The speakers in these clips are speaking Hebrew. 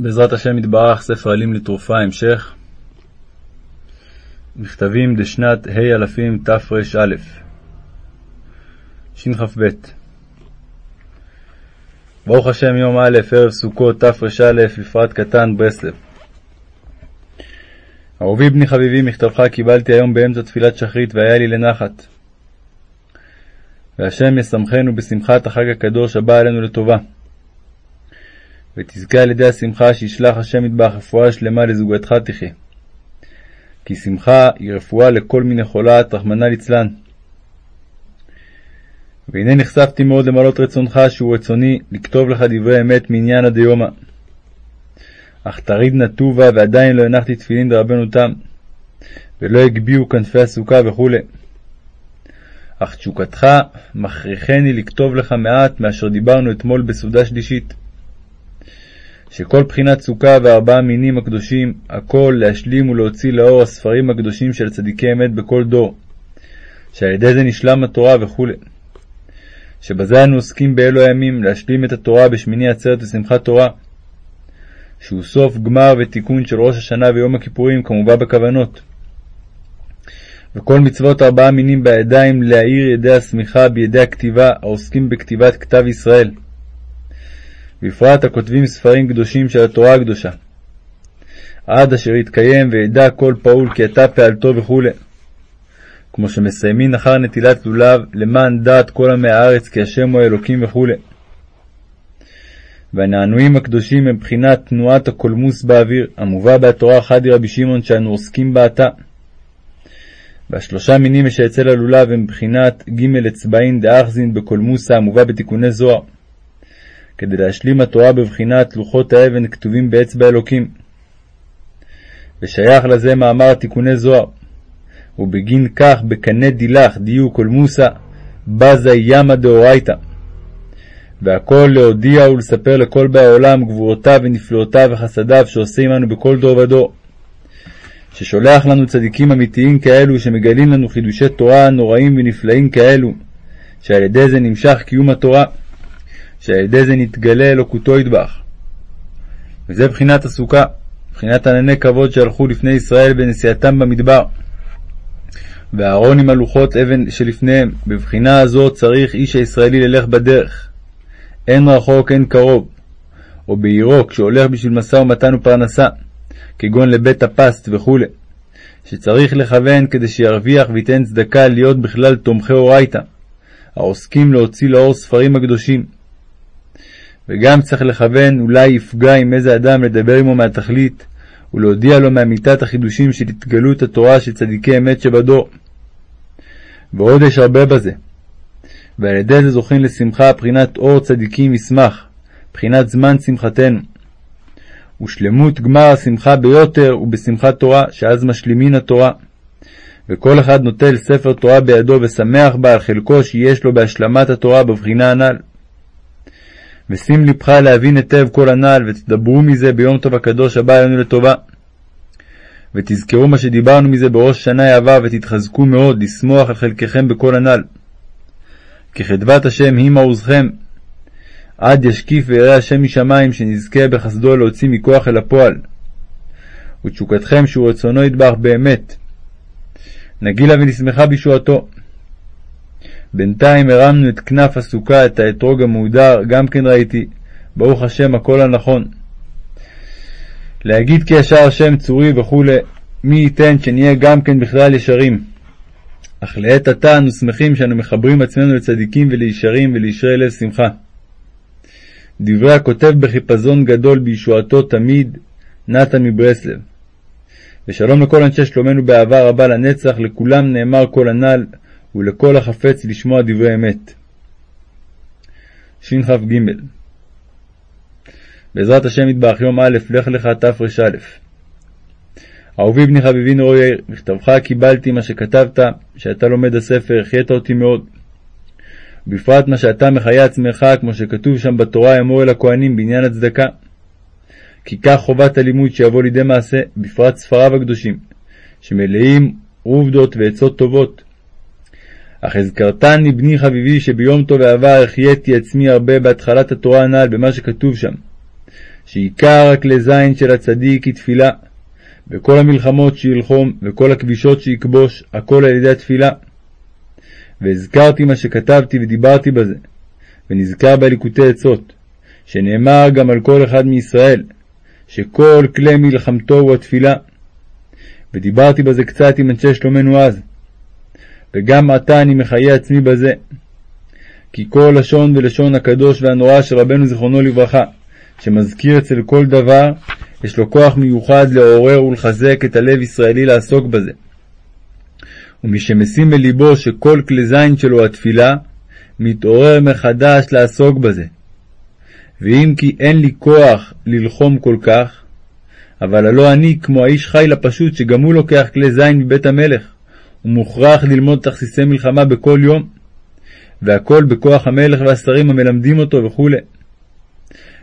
בעזרת השם יתברך, ספר עלים לתרופה, המשך. מכתבים דשנת ה' אלפים תר"א, שכ"ב. ברוך השם יום א', ערב סוכות תר"א, לפרט קטן, ברסלב. אהובי בני חביבי, מכתבך קיבלתי היום באמצע תפילת שחרית, והיה לי לנחת. והשם ישמחנו בשמחת החג הקדוש הבא עלינו לטובה. ותזכה על ידי השמחה שישלח השם מטבח רפואה שלמה לזוגתך תחיה. כי שמחה היא רפואה לכל מיני חולת, רחמנא ליצלן. והנה נחשפתי מאוד למלות רצונך, שהוא רצוני לכתוב לך דברי אמת מעניין עד יומא. אך תריד נטובה, ועדיין לא הנחתי תפילין דרבנו תם, ולא הגביהו כנפי הסוכה וכו'. אך תשוקתך מכריחני לכתוב לך מעט מאשר דיברנו אתמול בסעודה שלישית. שכל בחינת סוכה וארבעה מינים הקדושים, הכל להשלים ולהוציא לאור הספרים הקדושים של צדיקי אמת בכל דור, שעל ידי זה נשלם התורה וכו'. שבזה אנו עוסקים באלו הימים להשלים את התורה בשמיני עצרת ושמחת תורה, שהוא סוף גמר ותיקון של ראש השנה ויום הכיפורים, כמובן בכוונות. וכל מצוות ארבעה מינים בידיים להאיר ידי השמיכה בידי הכתיבה העוסקים בכתיבת כתב ישראל. בפרט הכותבים ספרים קדושים של התורה הקדושה. עד אשר יתקיים וידע כל פעול כי אתה פעלתו וכו'. כמו שמסיימין אחר נטילת לולב, למען דעת כל עמי הארץ כי השם הוא האלוקים וכו'. והנענועים הקדושים הם בחינת תנועת הקולמוס באוויר, המובא בהתורה חדי רבי שמעון שאנו עוסקים בה עתה. והשלושה מינים שאצל הלולב הם בחינת ג' אצבעין דאחזין בקולמוסה המובא בתיקוני זוהר. כדי להשלים התורה בבחינת לוחות האבן כתובים באצבע אלוקים. ושייך לזה מאמר תיקוני זוהר. ובגין כך בקנה דילך דיו כל בזה ימא דאורייתא. והכל להודיע ולספר לכל באי העולם גבורותיו ונפלאותיו וחסדיו שעושה עמנו בכל דור ודור. ששולח לנו צדיקים אמיתיים כאלו שמגלים לנו חידושי תורה נוראים ונפלאים כאלו, שעל ידי זה נמשך קיום התורה. שעל ידי זה נתגלה אלוקותו ידבח. וזה בחינת הסוכה, בחינת ענני כבוד שהלכו לפני ישראל בנסיעתם במדבר. ואהרון עם הלוחות אבן שלפניהם, בבחינה הזו צריך איש הישראלי ללך בדרך. אין רחוק, אין קרוב. או בעירו, כשהולך בשביל משא ומתן ופרנסה, כגון לבית הפסט וכו', שצריך לכוון כדי שירוויח וייתן צדקה להיות בכלל תומכי אורייתא, העוסקים להוציא לאור ספרים הקדושים. וגם צריך לכוון אולי יפגע עם איזה אדם לדבר עמו מהתכלית, ולהודיע לו מאמיתת החידושים של התגלות התורה של צדיקי אמת שבדור. ועוד יש הרבה בזה. ועל ידי זה זוכים לשמחה בחינת אור צדיקים ישמח, בחינת זמן שמחתנו. ושלמות גמר השמחה ביותר ובשמחת תורה, שאז משלימין התורה. וכל אחד נוטל ספר תורה בידו ושמח בה על חלקו שיש לו בהשלמת התורה בבחינה הנ"ל. ושים לבך להבין היטב כל הנ"ל, ותדברו מזה ביום טוב הקדוש הבא עלינו לטובה. ותזכרו מה שדיברנו מזה בראש שנה העבר, ותתחזקו מאוד לשמוח על חלקכם בכל הנ"ל. כי חדבת השם היא מעוזכם, עד ישקיף ויראה השם משמיים, שנזכה בחסדו להוציא מכוח אל הפועל. ותשוקתכם שהוא רצונו ידבח באמת. נגילה ונשמחה בישועתו. בינתיים הרמנו את כנף הסוכה, את האתרוג המהודר, גם כן ראיתי. ברוך השם, הכל הנכון. להגיד כי ישר השם צורי וכו', מי ייתן שנהיה גם כן בכלל ישרים. אך לעת עתה אנו שמחים שאנו מחברים עצמנו לצדיקים ולישרים ולישרי לב שמחה. דברי הכותב בחיפזון גדול בישועתו תמיד, נתן מברסלב. ושלום לכל אנשי שלומנו באהבה רבה לנצח, לכולם נאמר כל הנ"ל, ולכל החפץ לשמוע דברי אמת. שכ"ג בעזרת השם יתברך יום א', לך לך תר"א. אהובי בני חביבי נאור יאיר, מכתבך קיבלתי מה שכתבת, שאתה לומד הספר, החיית אותי מאוד. בפרט מה שאתה מחיה עצמך, כמו שכתוב שם בתורה, אמור אל הכהנים בעניין הצדקה. כי כך חובת הלימוד שיבוא לידי מעשה, בפרט ספריו הקדושים, שמלאים עובדות ועצות טובות, אך הזכרתני בני חביבי שביום טוב ועבר החייתי עצמי הרבה בהתחלת התורה הנ"ל במה שכתוב שם, שעיקר הכלי זין של הצדיק היא תפילה, וכל המלחמות שילחום, וכל הכבישות שיכבוש, הכל על ידי התפילה. והזכרתי מה שכתבתי ודיברתי בזה, ונזכר בליקוטי עצות, שנאמר גם על כל אחד מישראל, שכל כלי מלחמתו הוא התפילה. ודיברתי בזה קצת עם אנשי שלומנו אז, וגם עתה אני מחיה עצמי בזה. כי כל לשון ולשון הקדוש והנורא של רבנו זיכרונו לברכה, שמזכיר אצל כל דבר, יש לו כוח מיוחד לעורר ולחזק את הלב ישראלי לעסוק בזה. ומשמשים בלבו שכל כלי זין שלו התפילה, מתעורר מחדש לעסוק בזה. ואם כי אין לי כוח ללחום כל כך, אבל הלא אני כמו האיש חיל הפשוט שגם הוא לוקח כלי זין מבית המלך, ומוכרח ללמוד תכסיסי מלחמה בכל יום, והכל בכוח המלך והשרים המלמדים אותו וכו'.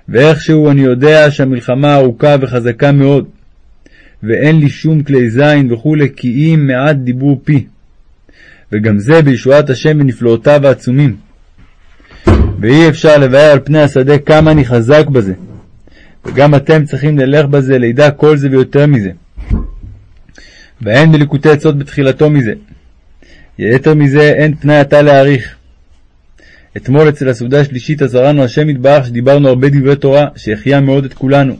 ואיכשהו אני יודע שהמלחמה ארוכה וחזקה מאוד, ואין לי שום כלי זין וכו', כי אם מעט דיבור פי. וגם זה בישועת השם ונפלאותיו העצומים. ואי אפשר לבאר על פני השדה כמה אני חזק בזה. וגם אתם צריכים ללך בזה לידע כל זה ויותר מזה. ואין בליקוטי עצות בתחילתו מזה. יתר מזה אין פנאי עתה להעריך. אתמול אצל הסעודה השלישית עזרנו השם יתברך שדיברנו הרבה דברי תורה, שהחיה מאוד את כולנו.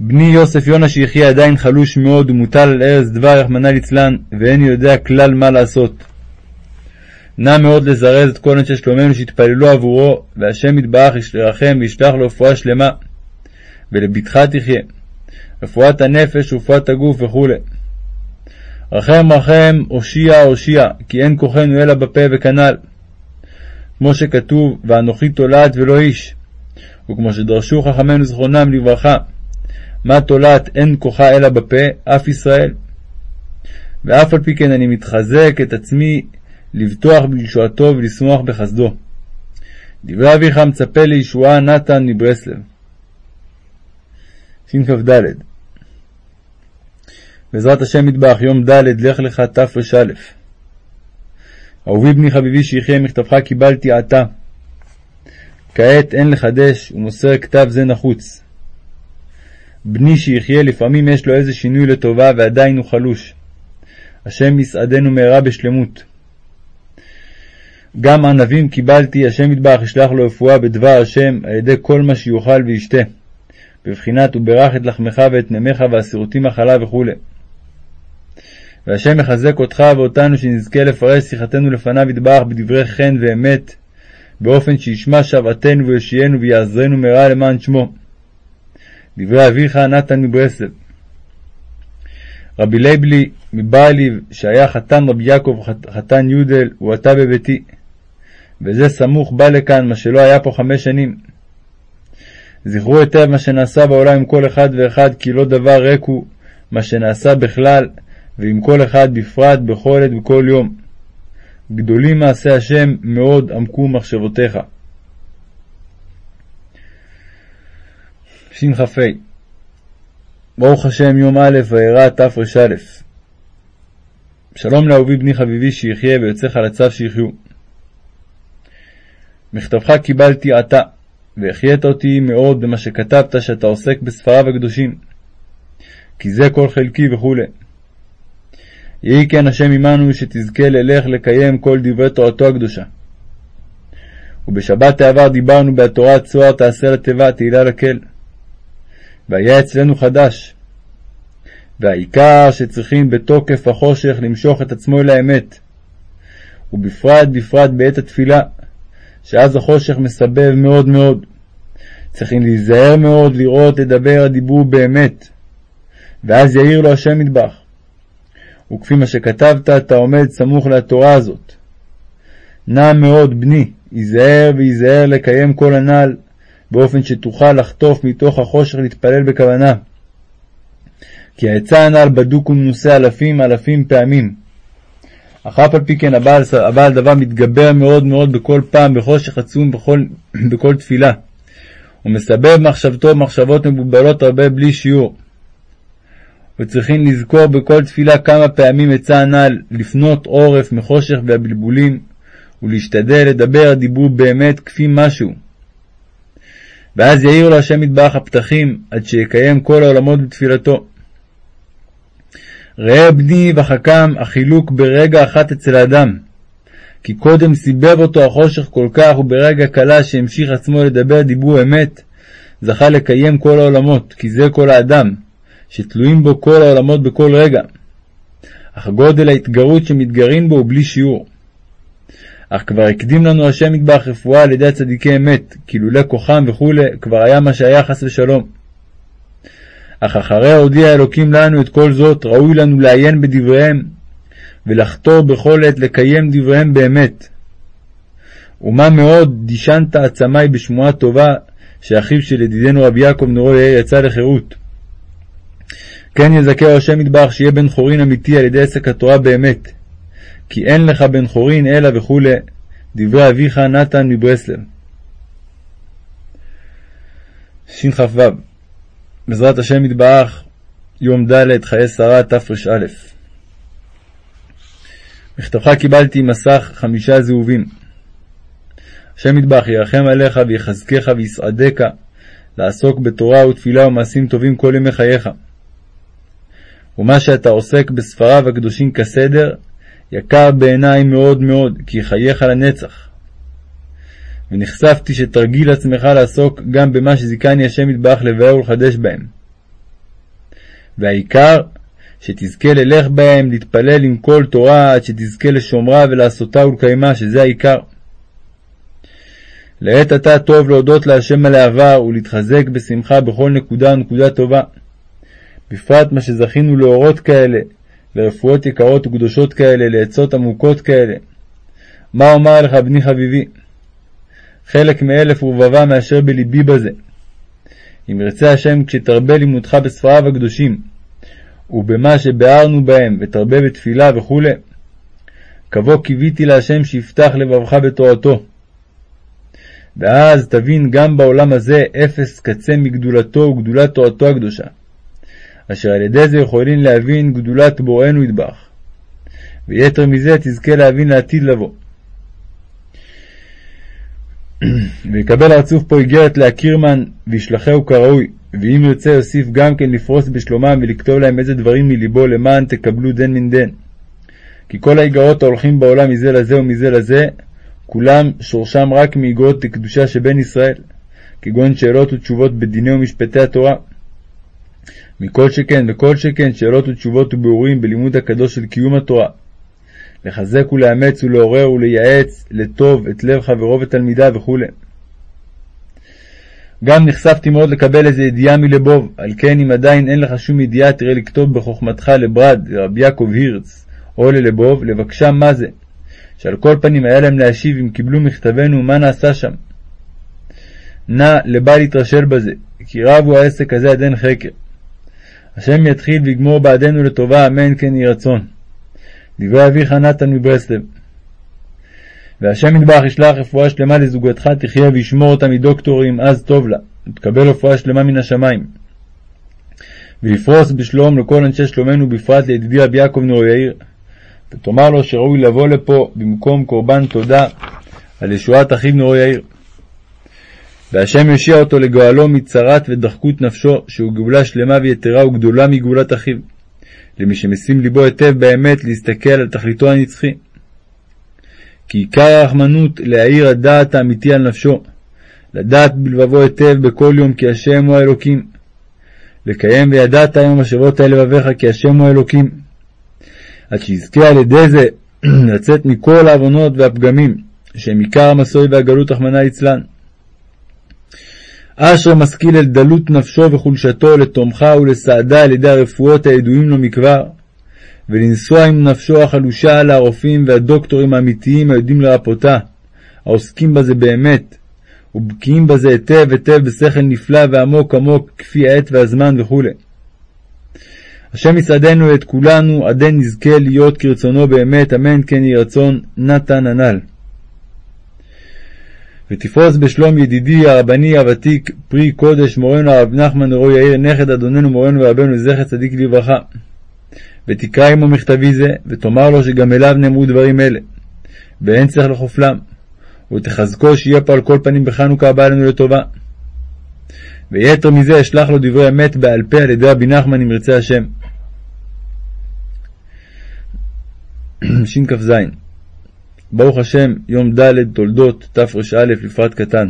בני יוסף יונה שיחיה עדיין חלוש מאוד ומוטל על ארז דבר רחמנא ליצלן, ואין יודע כלל מה לעשות. נא מאוד לזרז את כל אנשי שלומנו שיתפללו עבורו, והשם יתברך וישלח לו רפואה שלמה, ולבטחה תחיה, רפואת הנפש ורפואת הגוף וכו'. רחם רחם, הושיע הושיע, כי אין כוחנו אלא בפה וכנ"ל. כמו שכתוב, ואנוכי תולעת ולא איש. וכמו שדרשו חכמינו זכרונם לברכה, מה תולעת אין כוחה אלא בפה, אף ישראל. ואף על פי כן אני מתחזק את עצמי לבטוח בישועתו ולשמוח בחסדו. דברי אביך מצפה לישועה נתן מברסלב. שכ"ד בעזרת השם מטבח, יום ד', לך לך תר"א. אהובי בני חביבי שיחיה מכתבך קיבלתי עתה. כעת אין לחדש, ומוסר כתב זה נחוץ. בני שיחיה לפעמים יש לו איזה שינוי לטובה ועדיין הוא חלוש. השם יסעדנו מהרה בשלמות. גם ענבים קיבלתי, השם יתברך ישלח לו רפואה בדבר השם, על ידי כל מה שיאכל וישתה, בבחינת וברך את לחמך ואת נמך והסירותי מחלה וכו'. והשם יחזק אותך ואותנו שנזכה לפרש שיחתנו לפניו יתברך בדברי חן ואמת, באופן שישמע שוועתנו ויושיענו ויעזרנו מהרה למען שמו. דברי אביך נתן מברסלב. רבי לייבלי מבעליב, שהיה חתן רבי יעקב חתן יודל, הוא עתה בביתי. וזה סמוך בא לכאן, מה שלא היה פה חמש שנים. זכרו היטב מה שנעשה בעולם עם כל אחד ואחד, כי לא דבר ריק הוא מה שנעשה בכלל, ועם כל אחד בפרט, בכל עת ובכל יום. גדולים מעשי השם, מאוד עמקו מחשבותיך. שכ"ה ברוך השם יום א' וירא תר"א שלום לאהובי בני חביבי שיחיה ויוצא חלציו שיחיו. מכתבך קיבלתי עתה, והחיית אותי מאוד במה שכתבת שאתה עוסק בספריו הקדושים, כי זה כל חלקי וכו'. יהי כן השם עמנו שתזכה ללך לקיים כל דברי תורתו הקדושה. ובשבת העבר דיברנו בהתורה צוהר תעשה לתיבה תהילה לקל. והיה אצלנו חדש. והעיקר שצריכים בתוקף החושך למשוך את עצמו אל האמת. ובפרט בפרט בעת התפילה, שאז החושך מסבב מאוד מאוד. צריכים להיזהר מאוד לראות לדבר הדיבור באמת, ואז יאיר לו השם מטבח. וכפי מה שכתבת, אתה עומד סמוך לתורה הזאת. נע מאוד, בני, היזהר והיזהר לקיים כל הנ"ל, באופן שתוכל לחטוף מתוך החושך להתפלל בכוונה. כי העצה הנ"ל בדוק ומנוסה אלפים אלפים פעמים. אך אף על פי כן הבעל, הבעל דבר מתגבר מאוד מאוד בכל פעם בחושך עצום בכל, בכל תפילה. הוא מסבב מחשבתו מחשבות מבולבלות הרבה בלי שיעור. וצריכים לזכור בכל תפילה כמה פעמים עצה הנ"ל לפנות עורף מחושך והבלבולים, ולהשתדל לדבר דיבור באמת כפי משהו. ואז יאיר לו השם מטבח הפתחים, עד שיקיים כל העולמות בתפילתו. ראה בני וחכם החילוק ברגע אחת אצל האדם. כי קודם סיבב אותו החושך כל כך, וברגע קלה שהמשיך עצמו לדבר דיבור אמת, זכה לקיים כל העולמות, כי זה כל האדם, שתלויים בו כל העולמות בכל רגע. אך גודל ההתגרות שמתגרים בו הוא בלי שיעור. אך כבר הקדים לנו השם מטבח רפואה על ידי הצדיקי אמת, כי כוחם וכו', כבר היה מה שהיה חס ושלום. אך אחרי הודיע אלוקים לנו את כל זאת, ראוי לנו לעיין בדבריהם, ולחתור בכל עת לקיים דבריהם באמת. ומה מאוד דישנת עצמי בשמועה טובה, שאחיו של ידידנו רבי יעקב נורו יצא לחירות. כן יזכר השם מטבח שיהיה בן חורין אמיתי על ידי עסק התורה באמת. כי אין לך בן חורין אלא וכולי, דברי אביך נתן מברסלב. שכ"ו בעזרת השם יתברך, יום ד' חיי שרה תר"א. מכתבך קיבלתי מסך חמישה זהובים. השם יתברך ירחם עליך ויחזקך ויסעדך לעסוק בתורה ותפילה ומעשים טובים כל ימי חייך. ומה שאתה עוסק בספריו הקדושים כסדר, יקר בעיניי מאוד מאוד, כי חייך לנצח. ונחשפתי שתרגיל עצמך לעסוק גם במה שזיכני השם יתברך לבאר ולחדש בהם. והעיקר, שתזכה ללך בהם, להתפלל עם כל תורה, עד שתזכה לשומרה ולעשותה ולקיימה, שזה העיקר. לעת עתה טוב להודות להשם על העבר ולהתחזק בשמחה בכל נקודה ונקודה טובה. בפרט מה שזכינו לאורות כאלה, לרפואות יקרות וקדושות כאלה, לעצות עמוקות כאלה. מה אומר לך, בני חביבי? חלק מאלף ורבבה מאשר בלבי בזה. אם ירצה השם כשתרבה לימודך בספריו הקדושים, ובמה שביארנו בהם, ותרבה בתפילה וכו', כבוא קיוויתי להשם שיפתח לבבך בתורתו. ואז תבין גם בעולם הזה אפס קצה מגדולתו וגדולת תורתו הקדושה, אשר על ידי זה יכולים להבין גדולת בוראנו ידבח. ויתר מזה תזכה להבין לעתיד לבוא. ויקבל הרצוף פה איגרת להכירמן וישלחהו כראוי, ואם ירצה יוסיף גם כן לפרוס בשלומם ולכתוב להם איזה דברים מליבו למען תקבלו דן מן דן. כי כל האיגרות ההולכים בעולם מזה לזה ומזה לזה, כולם שורשם רק מאיגרות לקדושה שבין ישראל, כגון שאלות ותשובות בדיני ומשפטי התורה. מכל שכן וכל שכן שאלות ותשובות וביאורים בלימוד הקדוש של קיום התורה. לחזק ולאמץ ולעורר ולייעץ לטוב את לב חברו ותלמידיו וכו'. גם נחשפתי מאוד לקבל איזה ידיעה מלבוב, על כן אם עדיין אין לך שום ידיעה תראה לכתוב בחוכמתך לברד, לרבי יעקב הירץ, או ללבוב, לבקשם מה זה, שעל כל פנים היה להם להשיב אם קיבלו מכתבנו מה נעשה שם. נא לבל יתרשל בזה, כי רב הוא העסק הזה עד אין חקר. השם יתחיל ויגמור בעדנו לטובה, אמן כן יהי רצון. דברי אביך נתן מברסלב. והשם ידבח ישלח רפואה שלמה לזוגתך, תחיה וישמור אותה מדוקטורים, אז טוב לה, ותקבל רפואה שלמה מן השמיים. ויפרוס בשלום לכל אנשי שלומנו, בפרט לידידי רבי יעקב נור יאיר, ותאמר לו שראוי לבוא לפה במקום קורבן תודה על ישועת אחיו נור יאיר. והשם יושיע אותו לגואלו מצרת ודחקות נפשו, שהוא גאולה שלמה ויתרה וגדולה מגאולת אחיו. למי שמשים ליבו היטב באמת להסתכל על תכליתו הנצחי. כי עיקר הרחמנות להאיר הדעת האמיתי על נפשו, לדעת בלבבו היטב בכל יום כי השם הוא האלוקים. לקיים וידעת היום השבות האלה לבביך כי השם הוא האלוקים. עד שיזכה על ידי זה לצאת מכל העוונות והפגמים, שהם עיקר המסורי והגלות רחמנא ליצלן. אשר משכיל אל דלות נפשו וחולשתו לתומכה ולסעדה על ידי הרפואות הידועים לו מכבר, ולנסוע עם נפשו החלושה על הרופאים והדוקטורים האמיתיים היודעים לרפותה, העוסקים בזה באמת, ובקיאים בזה היטב היטב בשכל נפלא ועמוק עמוק כפי העת והזמן וכו'. השם יסעדנו את כולנו, עדי נזכה להיות כרצונו באמת, אמן כן יהי רצון, נתן הנ"ל. ותפרוס בשלום ידידי הרבני הוותיק פרי קודש מורנו הרב נחמן נורו יאיר נכד אדוננו מורנו ורבנו זכר צדיק לברכה. ותקרא עמו מכתבי זה, ותאמר לו שגם אליו נאמרו דברים אלה, ואין צריך לחופלם, ותחזקו שיהיה פה על כל פנים בחנוכה הבא עלינו לטובה. ויתר מזה אשלח לו דברי אמת בעל פה על ידי רבי נחמן אם ירצה השם. שכ"ז ברוך השם, יום ד' תולדות תר"א לפרט קטן.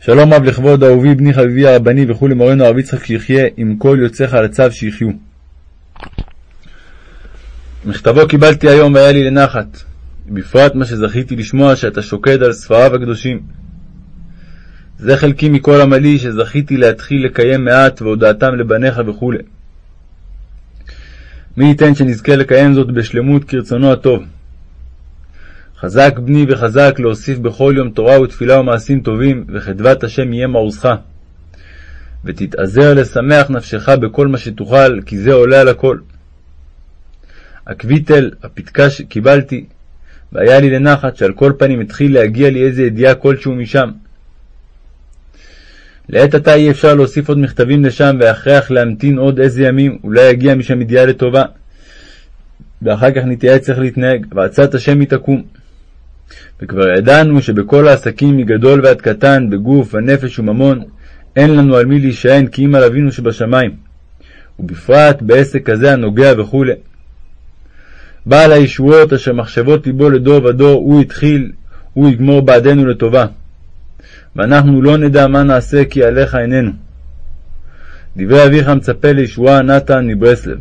שלום רב לכבוד אהובי בני חביבי הרבני וכולי מורנו הרב יצחק שיחיה עם כל יוצאיך על הצו שיחיו. מכתבו קיבלתי היום והיה לי לנחת, בפרט מה שזכיתי לשמוע שאתה שוקד על ספריו הקדושים. זה חלקי מכל עמלי שזכיתי להתחיל לקיים מעט והודעתם לבניך וכו'. מי ייתן שנזכה לקיים זאת בשלמות כרצונו הטוב. חזק בני וחזק להוסיף בכל יום תורה ותפילה ומעשים טובים, וחדבת השם יהיה מעוזך. ותתעזר לשמח נפשך בכל מה שתוכל, כי זה עולה על הכל. הקוויטל, הפתקה שקיבלתי, והיה לי לנחת שעל כל פנים התחיל להגיע לי איזה ידיעה כלשהו משם. לעת עתה אי אפשר להוסיף עוד מכתבים לשם, והכרח להמתין עוד איזה ימים, אולי יגיע משם ידיעה לטובה. ואחר כך נתייעץ איך להתנהג, ועצת השם היא תקום. וכבר ידענו שבכל העסקים מגדול ועד קטן, בגוף, הנפש וממון, אין לנו על מי להישען כי אם על אבינו שבשמיים, ובפרט בעסק כזה הנוגע וכו'. בעל הישועות אשר מחשבות ליבו לדור ודור, הוא התחיל, הוא יגמור בעדנו לטובה. ואנחנו לא נדע מה נעשה כי עליך איננו. דברי אביך מצפה לישועה נתן מברסלב.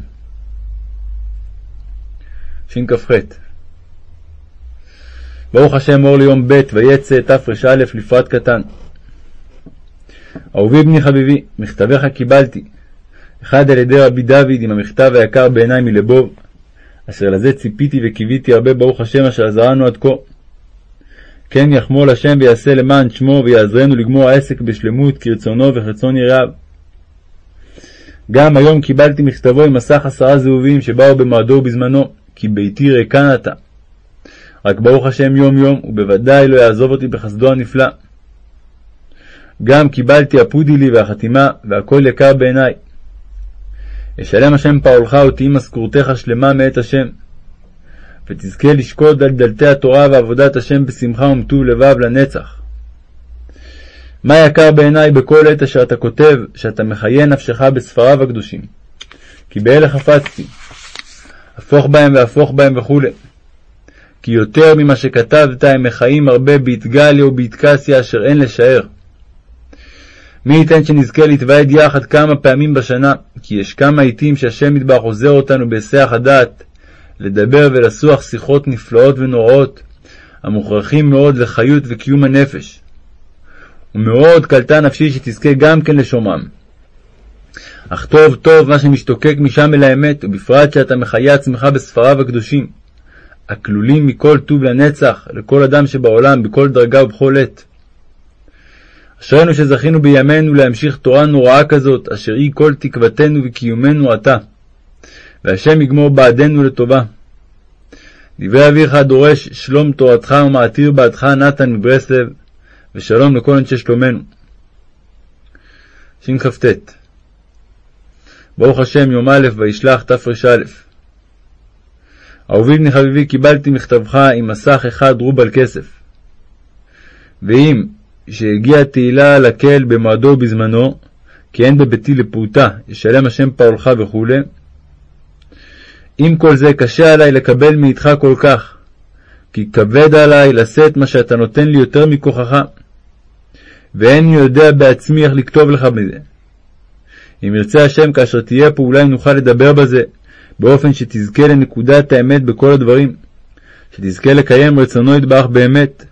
שכ"ח ברוך השם אור ליום ב' ויצא תר"א לפרט קטן. אהובי בני חביבי, מכתביך קיבלתי, אחד על ידי רבי דוד עם המכתב היקר בעיניי מלבוב, אשר לזה ציפיתי וקיוויתי הרבה ברוך השם אשר עזרנו עד כה. כן יחמול השם ויעשה למען שמו ויעזרנו לגמור העסק בשלמות כרצונו וכרצון יראיו. גם היום קיבלתי מכתבו עם מסך עשרה זהובים שבאו במועדו ובזמנו, כי ביתי ריקן אתה. רק ברוך השם יום יום, ובוודאי לא יעזוב אותי בחסדו הנפלא. גם קיבלתי הפודי לי והחתימה, והכל יקר בעיניי. ישלם השם פעולך ותהי משכורתך שלמה מאת השם. ותזכה לשקוד על דלתי התורה ועבודת השם בשמחה ומטוב לבב לנצח. מה יקר בעיניי בכל עת אשר אתה כותב, שאתה מחיה נפשך בספריו הקדושים. כי באלה חפצתי, הפוך בהם והפוך בהם וכו'. כי יותר ממה שכתבת הם מחיים הרבה באתגליה ובאתקסיה אשר אין לשער. מי ייתן שנזכה להתוועד יחד כמה פעמים בשנה, כי יש כמה עיתים שהשם מטבח עוזר אותנו בהיסח הדעת, לדבר ולסוח שיחות נפלאות ונוראות, המוכרחים מאוד לחיות וקיום הנפש. ומאוד קלטה נפשי שתזכה גם כן לשומעם. אך טוב טוב מה שמשתוקק משם אל האמת, ובפרט שאתה מחיה עצמך בספריו הקדושים, הכלולים מכל טוב לנצח, לכל אדם שבעולם, בכל דרגה ובכל עת. אשרינו שזכינו בימינו להמשיך תורה נוראה כזאת, אשר היא כל תקוותנו וקיומנו עתה. והשם יגמור בעדנו לטובה. דברי אביך דורש שלום תורתך ומעתיר בעדך נתן מברסלב, ושלום לכל אנשי שלומנו. שכ"ט ברוך השם יום א' וישלח תר"א אהובי בני חביבי קיבלתי מכתבך עם מסך אחד רובל כסף. ואם שהגיעה תהילה לקהל במועדו ובזמנו, כי אין בביתי לפעוטה, ישלם השם פועלך וכו', עם כל זה קשה עלי לקבל מאיתך כל כך, כי כבד עלי לשאת מה שאתה נותן לי יותר מכוחך, ואיני יודע בעצמי איך לכתוב לך בזה. אם ירצה השם כאשר תהיה פה אולי נוכל לדבר בזה, באופן שתזכה לנקודת האמת בכל הדברים, שתזכה לקיים רצונו יתברך באמת.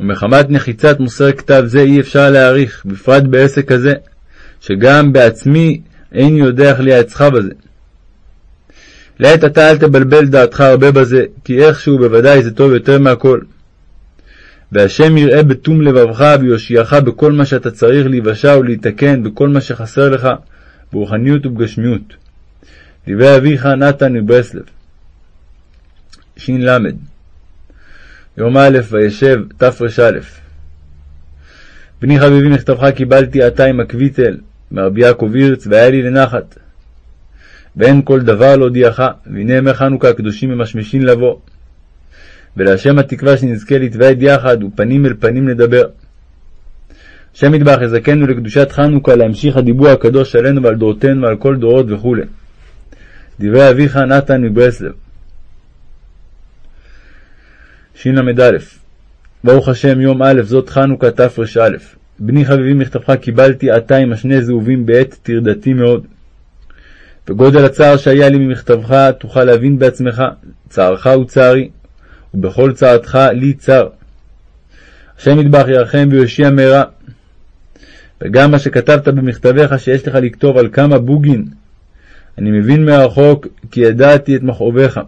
ומחמת נחיצת מוסר כתב זה אי אפשר להעריך, בפרט בעסק כזה, שגם בעצמי איני יודע איך לייעצך בזה. לעת עתה אל תבלבל דעתך הרבה בזה, כי איכשהו בוודאי זה טוב יותר מהכל. והשם יראה בתום לבבך ויושיעך בכל מה שאתה צריך להיוושע ולהיתקן בכל מה שחסר לך ברוחניות ובגשמיות. דברי אביך נתן מברסלב. ש"ל יום א' וישב תר"א בני חביבי מכתבך קיבלתי עתה עם הקוויטל מרבי יעקב הירץ והיה לי לנחת. ואין כל דבר להודיעך, והנה ימי חנוכה הקדושים ממשמשין לבוא. ולהשם התקווה שנזכה להתוועד יחד, ופנים אל פנים לדבר. השם ידבח יזכנו לקדושת חנוכה להמשיך הדיבור הקדוש עלינו ועל דורותינו ועל כל דורות וכו'. דברי אביך נתן מברסלב של"א ברוך השם יום א' זאת חנוכה תר"א בני חביבי מכתבך קיבלתי עתה עם השני זהובים בעת טרדתי מאוד. וגודל הצער שהיה לי ממכתבך תוכל להבין בעצמך, צערך הוא צערי, ובכל צערתך לי צר. השם ידבח ירחם ויושיע מהרה. וגם מה שכתבת במכתביך שיש לך לכתוב על כמה בוגין, אני מבין מרחוק כי ידעתי את מכאוביך.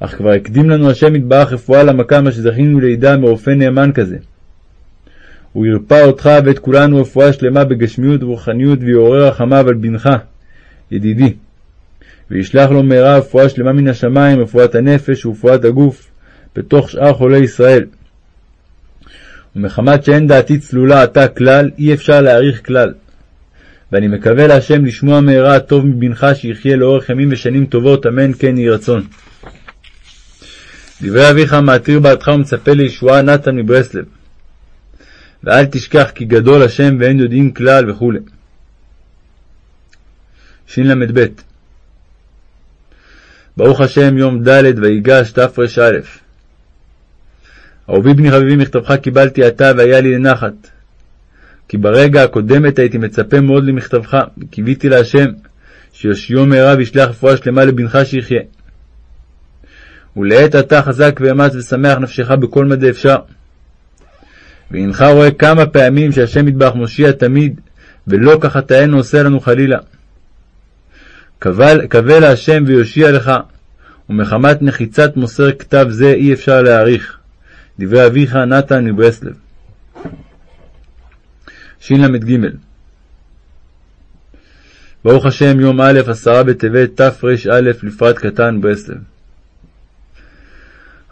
אך כבר הקדים לנו השם יתברך רפואה למכה מה שזכינו לידע מרופא נאמן כזה. הוא ירפא אותך ואת כולנו רפואה שלמה בגשמיות ורוחניות ויעורר רחמיו על בנך, ידידי. וישלח לו מהרה רפואה שלמה מן השמיים, רפואת הנפש ורפואת הגוף, בתוך שאר חולי ישראל. ומחמת שאין דעתי צלולה עתה כלל, אי אפשר להעריך כלל. ואני מקווה להשם לשמוע מהרה הטוב מבנך שיחיה לאורך ימים ושנים טובות, אמן כן יהי רצון. דברי אביך מעתיר בעדך ומצפה לישועה נתן מברסלב. ואל תשכח כי גדול השם ואין יודעים כלל וכו'. של"ב ברוך השם יום ד' ויגש תר"א אהובי בני חביבי מכתבך קיבלתי עתה והיה לי לנחת. כי ברגע הקודמת הייתי מצפה מאוד למכתבך, וקיוויתי להשם שיושיעו מהרה וישלח רפואה שלמה לבנך שיחיה. ולעת עתה חזק ואמץ ושמח נפשך בכל מדי אפשר. והנך רואה כמה פעמים שהשם יתברך מושיע תמיד, ולא כחטאינו עושה לנו חלילה. קווה להשם ויושיע לך, ומחמת נחיצת מוסר כתב זה אי אפשר להעריך. דברי אביך נתן מברסלב. של"ג ברוך השם יום א' עשרה בטבת תר"א לפרט קטן ברסלב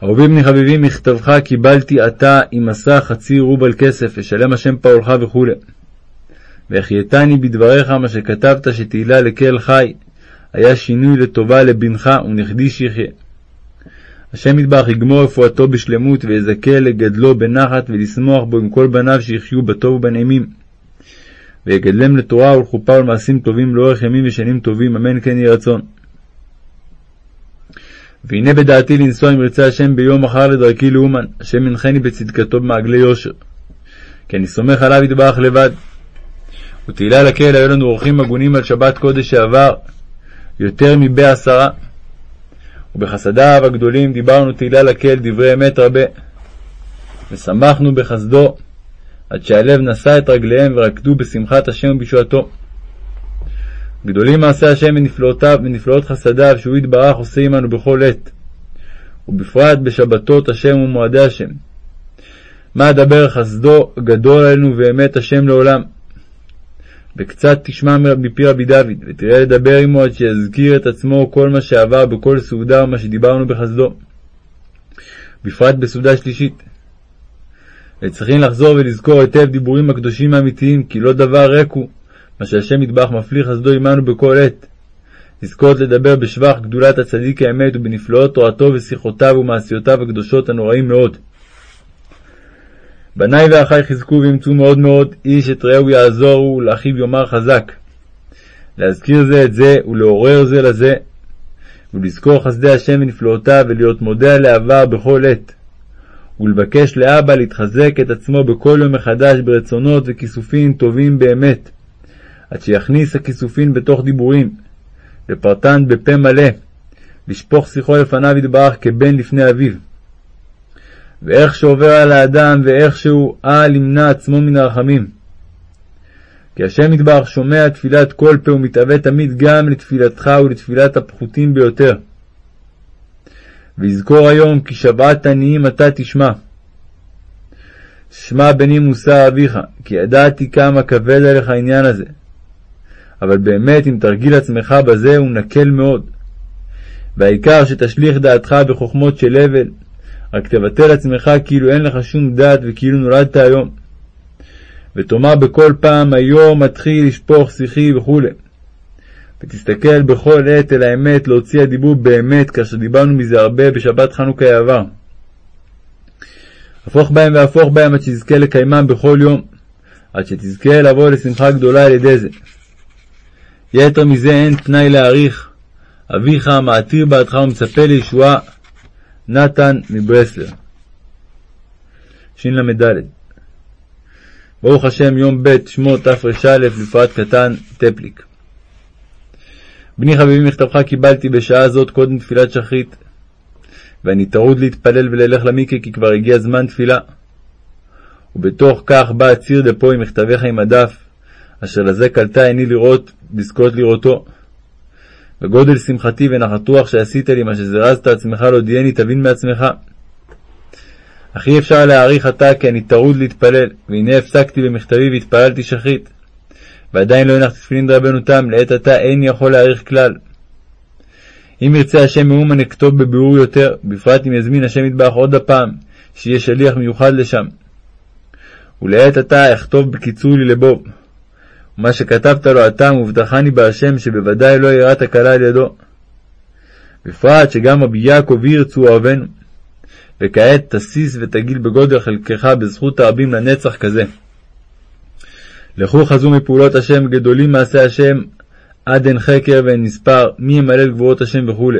אהובי בני חביבי מכתבך קיבלתי עתה עם מסע חצי רובל כסף, אשלם השם פעולך וכו'. והחייתני בדבריך מה שכתבת שתהילה לקהל חי, היה שינוי לטובה לבנך ונכדי שיחיה. השם ידבח יגמור רפואתו בשלמות ויזכה לגדלו בנחת ולשמוח בו עם כל בניו שיחיו בטוב ובנעימים. ויגדלם לתורה ולחופה ולמעשים טובים לאורך ימים ושנים טובים, אמן כן יהי רצון. והנה בדעתי לנסוע אם ירצה השם ביום מחר לדרכי לאומן, השם ינחני בצדקתו במעגלי יושר. כי אני סומך עליו יתברך לבד. ותהילה לקהל היו לנו אורחים הגונים על שבת קודש שעבר, יותר מבעשרה. ובחסדיו הגדולים דיברנו תהילה לקהל דברי אמת רבה. ושמחנו בחסדו, עד שהלב נשא את רגליהם ורקדו בשמחת השם ובישועתו. גדולים מעשי השם ונפלאותיו ונפלאות חסדיו, שהוא יתברך עושה עמנו בכל עת, ובפרט בשבתות השם ומועדי השם. מה אדבר חסדו גדול עלינו ואמת השם לעולם. וקצת תשמע מפי רבי דוד, ותראה לדבר עמו עד שיזכיר את עצמו כל מה שעבר בכל סעודה ומה שדיברנו בחסדו. בפרט בסעודה שלישית. וצריכים לחזור ולזכור היטב דיבורים הקדושים האמיתיים, כי לא דבר ריק הוא, מה שהשם יטבח מפליא חסדו עמנו בכל עת. לזכות לדבר בשבח גדולת הצדיק האמת ובנפלאות תורתו ושיחותיו ומעשיותיו הקדושות הנוראים מאוד. בניי ואחיי חזקו ואמצו מאוד מאוד, איש את רעהו יעזורו ולאחיו יאמר חזק. להזכיר זה את זה ולעורר זה לזה, ולזכור חסדי השם ונפלאותיו ולהיות מודה על העבר בכל עת. ולבקש לאבא להתחזק את עצמו בכל יום מחדש ברצונות וכיסופים טובים באמת, עד שיכניס הכיסופים בתוך דיבורים, ופרטן בפה מלא, לשפוך שיחו לפניו יתברך כבן לפני אביו. ואיך שעובר על האדם ואיך שהוא אל ימנע עצמו מן הרחמים. כי השם יתברך שומע תפילת כל פה ומתאווה תמיד גם לתפילתך ולתפילת הפחותים ביותר. ויזכור היום כי שוועת עניים אתה תשמע. שמע בני מוסר אביך, כי ידעתי כמה כבד עליך העניין הזה. אבל באמת אם תרגיל עצמך בזה הוא נקל מאוד. והעיקר שתשליך דעתך בחוכמות של הבל, רק תבטל עצמך כאילו אין לך שום דעת וכאילו נולדת היום. ותאמר בכל פעם היום מתחיל לשפוך שיחי וכו'. ותסתכל בכל עת אל האמת להוציא הדיבור באמת, כאשר דיברנו מזה הרבה בשבת חנוכה העבר. הפוך בהם והפוך בהם עד שיזכה לקיימם בכל יום, עד שתזכה לבוא לשמחה גדולה על ידי זה. יתר מזה אין תנאי להעריך. אביך מעתיר בעדך ומצפה לישועה. נתן מברסלר. של"ד ברוך השם יום ב' שמות תר"א לפרט קטן טפליק בני חביבי מכתבך קיבלתי בשעה זאת קודם תפילת שחרית ואני טרוד להתפלל וללך למיקה כי כבר הגיע זמן תפילה. ובתוך כך בא הציר דפו עם מכתביך עם הדף, אשר לזה קלטה עיני לראות, לזכות לראותו. וגודל שמחתי ונחת רוח שעשית לי, מה שזרזת עצמך להודיעני, תבין מעצמך. אך אי אפשר להעריך עתה, כי אני טרוד להתפלל, והנה הפסקתי במכתבי והתפללתי שחרית. ועדיין לא הנחתי תפילין דרבנו תם, לעת עתה אין יכול להעריך כלל. אם ירצה השם מאומן אכתוב בביאור יותר, בפרט אם יזמין השם יתברך עוד הפעם, שיהיה שליח מיוחד לשם. ולעת עתה אכתוב בקיצור לי לבוב. ומה שכתבת לו אתה מובטחני בהשם שבוודאי לא יראה תקלה על ידו. בפרט שגם רבי יעקב ירצו אוהבינו. וכעת תסיס ותגיל בגודל חלקך בזכות הרבים לנצח כזה. לכו חזו מפעולות השם גדולים מעשי השם עד אין חקר ואין מספר, מי ימלל גבורות השם וכו'.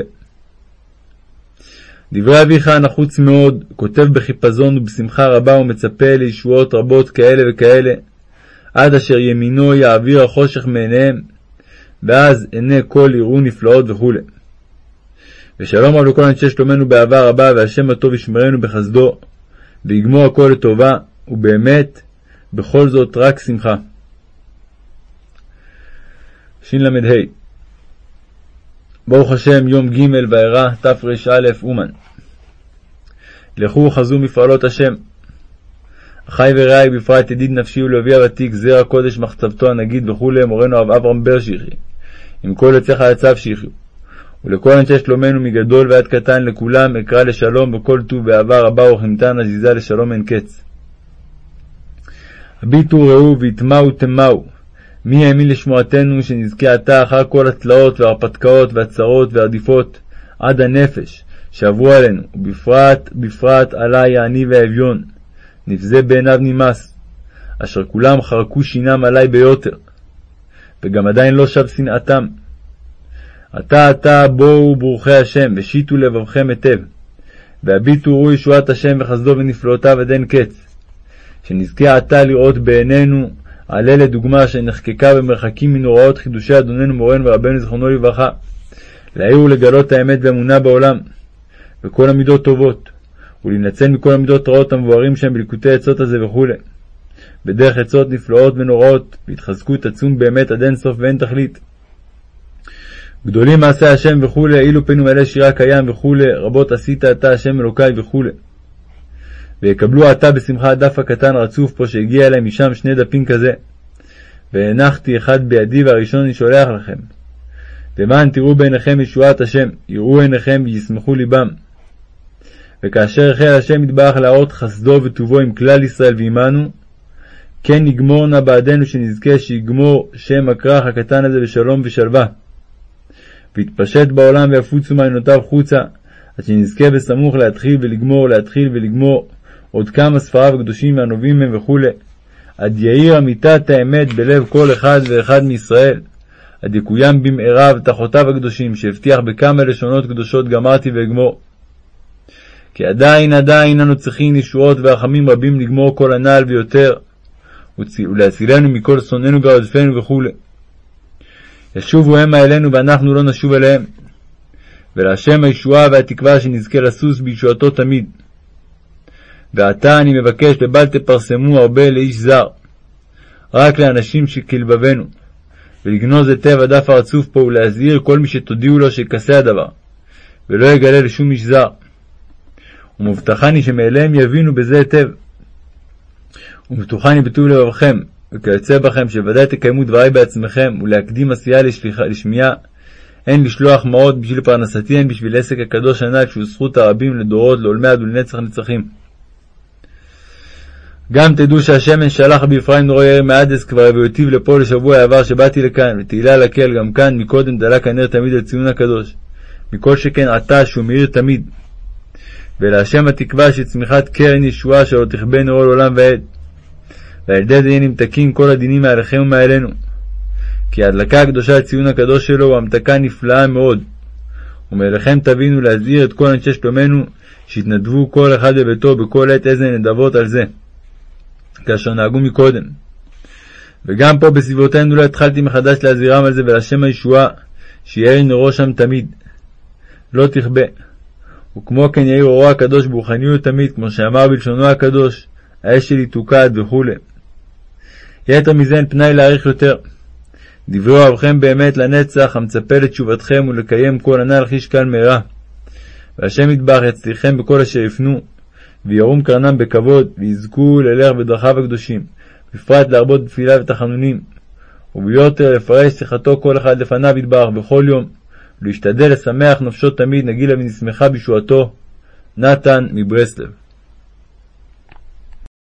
דברי אביך נחוץ מאוד, כותב בחיפזון ובשמחה רבה ומצפה לישועות רבות כאלה וכאלה, עד אשר ימינו יעביר החושך מעיניהם, ואז עיני כל יראו נפלאות וכו'. ושלום רב לכל אנשי שלומנו באהבה רבה, והשם הטוב ישמרנו בחסדו, ויגמור הכל לטובה, ובאמת, בכל זאת רק שמחה. של"ה ברוך השם, יום ג' ואירע תר"א אומן. לכו חזו מפעלות השם. אחי ורעי בפרט ידיד נפשי ולאבי הוותיק, זרע קודש מחצבתו הנגיד וכולי, מורנו הרב אברהם ברשיחי, עם כל יוצאיך יצב שיחיו. ולכל אנשי שלומנו מגדול ועד קטן, לכולם אקרא לשלום בכל טוב באהבה רבה וכימתן עזיזה לשלום אין קץ. הביטו ראו ויטמעו תמהו, מי האמין לשמועתנו שנזכה עתה אחר כל התלאות וההרפתקאות והצרות והרדיפות עד הנפש שעברו עלינו, ובפרט בפרט עלי העני והאביון, נבזה בעיניו נמאס, אשר כולם חרקו שינם עלי ביותר, וגם עדיין לא שב שנאתם. עתה עתה בואו ברוכי השם, ושיתו לבבכם היטב, והביטו ראו ישועת השם וחסדו ונפלאותיו עד אין קץ, שנזכה עתה לראות בעינינו עלה לדוגמה שנחקקה במרחקים מנוראות חידושי אדוננו מורנו ורבנו זכרונו לברכה, להעיר ולגלות האמת והאמונה בעולם, וכל המידות טובות, ולהינצל מכל המידות רעות המבוארים שהם בליקוטי עצות הזה וכו', בדרך עצות נפלאות ונוראות, והתחזקות עצום באמת עד אין סוף ואין תכלית. גדולים מעשי השם וכו', אילו פנו מלא שירה קיים וכו', רבות עשית אתה השם אלוקי וכו'. ויקבלו עתה בשמחה הדף הקטן רצוף פה שהגיע אליי משם שני דפים כזה. והנחתי אחד בידי והראשון אני שולח לכם. למען תראו בעיניכם ישועת השם, יראו עיניכם וישמחו ליבם. וכאשר החל השם יתברך להראות חסדו וטובו עם כלל ישראל ועמנו, כן יגמור נא בעדנו שנזכה שיגמור שם הכרך הקטן הזה בשלום ושלווה. ויתפשט בעולם ויפוצו מעיינותיו חוצה, עד שנזכה בסמוך להתחיל ולגמור, להתחיל ולגמור, עוד כמה ספריו הקדושים והנובעים מהם וכו', עד יאיר אמיתת האמת בלב כל אחד ואחד מישראל, עד יקוים במהרה הבטחותיו הקדושים, שהבטיח בכמה לשונות קדושות גמרתי ואגמור. כי עדיין עדיין אנו צריכים ישועות ורחמים רבים לגמור כל הנעל ויותר, ולהצילנו מכל שונאינו ורודפינו וכו'. ישובו המה אלינו ואנחנו לא נשוב אליהם. ולהשם הישועה והתקווה שנזכה לסוס בישועתו תמיד. ועתה אני מבקש לבל תפרסמו הרבה לאיש זר, רק לאנשים שכלבבנו, ולגנוז היטב הדף הרצוף פה ולהזהיר כל מי שתודיעו לו שיכסה הדבר, ולא יגלה לשום איש זר. ומובטחני שמאליהם יבינו בזה היטב. ובטוחני בטוב לבבכם, וכיוצא בכם, שוודאי תקיימו דברי בעצמכם, ולהקדים עשייה לשמיעה, הן לשלוח מעות בשביל פרנסתי, הן בשביל עסק הקדוש הנ"ל, שהוא זכות הרבים לדורות, לעולמי עד ולנצח נצחים. גם תדעו שהשמן שלח באפרים נורא יאיר מעדס כבר הביאותיו לפה לשבוע העבר שבאתי לכאן, ותהילה לקהל גם כאן מקודם דלק הנר תמיד על ציון הקדוש. מכל שכן עתה שהוא מאיר תמיד. ולהשם התקווה שצמיחת קרן ישועה שלא תכבה נורו לעולם ועד. ועל ידי זה יהיה נמתקים כל הדינים מעליכם ומעלינו. כי ההדלקה הקדושה לציון הקדוש שלו הוא המתקה נפלאה מאוד. ומאליכם תבינו להזהיר את כל אנשי שלומנו, שיתנדבו כל אחד בביתו בכל עת איזה נדבות על זה, כאשר נהגו מקודם. וגם פה בסביבותינו לא התחלתי מחדש להזהירם על זה ולשם הישועה, שיאיר נורו שם תמיד. לא תכבה. וכמו כן יאיר אורו הקדוש ברוחניות תמיד, כמו שאמר בלשונו הקדוש, האש שלי תוקעת וכו'. יתר מזה אין פנאי להאריך יותר. דברי אוהבכם באמת לנצח, המצפה לתשובתכם ולקיים כל הנ"ל חיש קל מהרה. והשם יטבח יצליחם בכל אשר יפנו, וירום קרנם בכבוד, ויזכו ללך בדרכיו הקדושים, בפרט להרבות בתפילה ותחנונים, וביותר לפרש שיחתו כל אחד לפניו יתברך בכל יום, ולהשתדל לשמח נפשו תמיד, נגילה ונשמחה בישועתו. נתן מברסלב